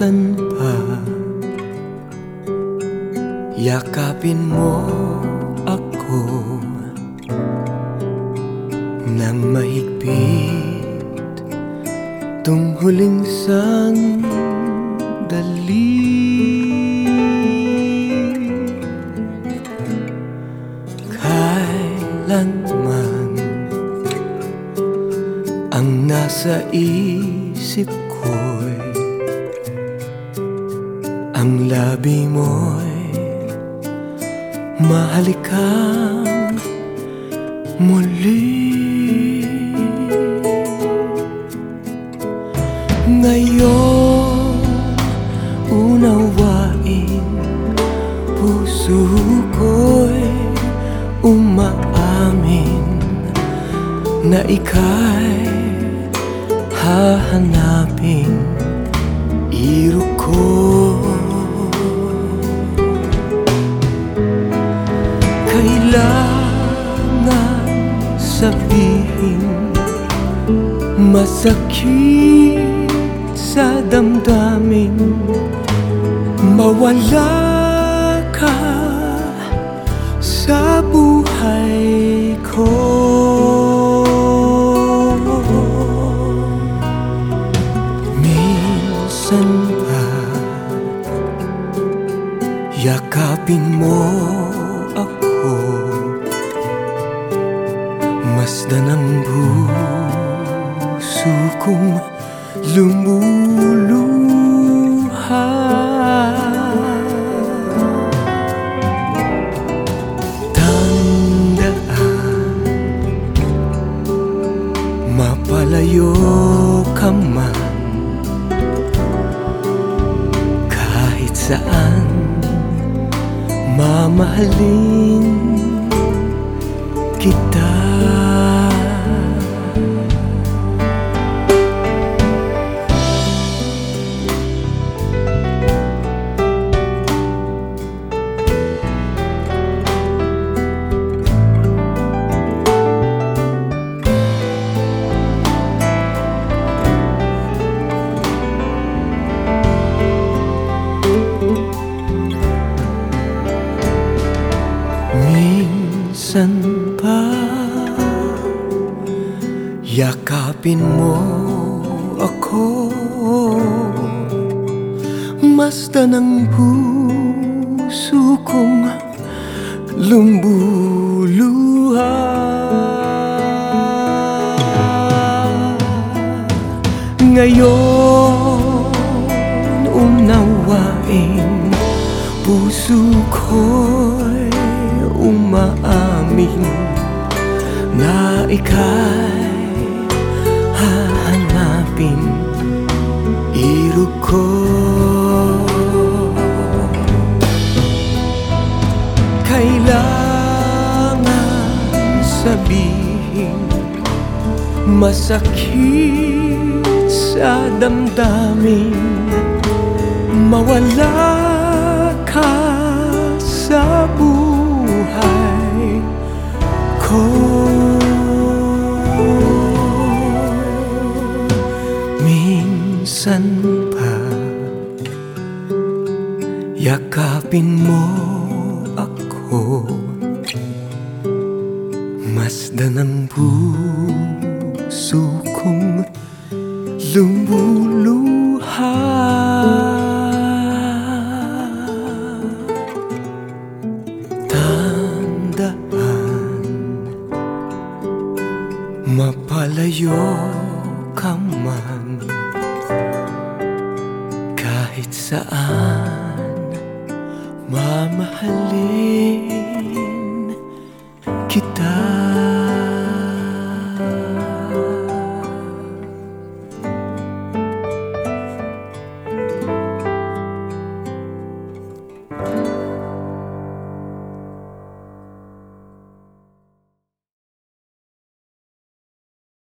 Minsan pa Yakapin mo ako Nang mahigpit Tung huling sandali. Kailanman Ang nasa isip Ang labi mo'y Mahalikang muli Ngayon unawain Puso ko'y umaamin Na ika'y hahanapin. Iro ko sabihin Masakit sa damdamin. Mawala ka sa buhay ko. Minsan pa Yakapin mo kong lumuluha. Tandaan Mapalayo ka man. Kahit saan Mamahalin kita Minsan pa. Yakapin mo ako. Masdan ang puso kong lumbuluha Ngayon unawain Puso ko'y umaamin Na ika'y hahanapin. Iro ko. Kailangan sabihin Masakit sa damdamin. Mawala Yakapin mo ako. Masdan ang puso kong lumuluha. Tandaan Mapalayo ka man. Kahit saan Mamahalin kita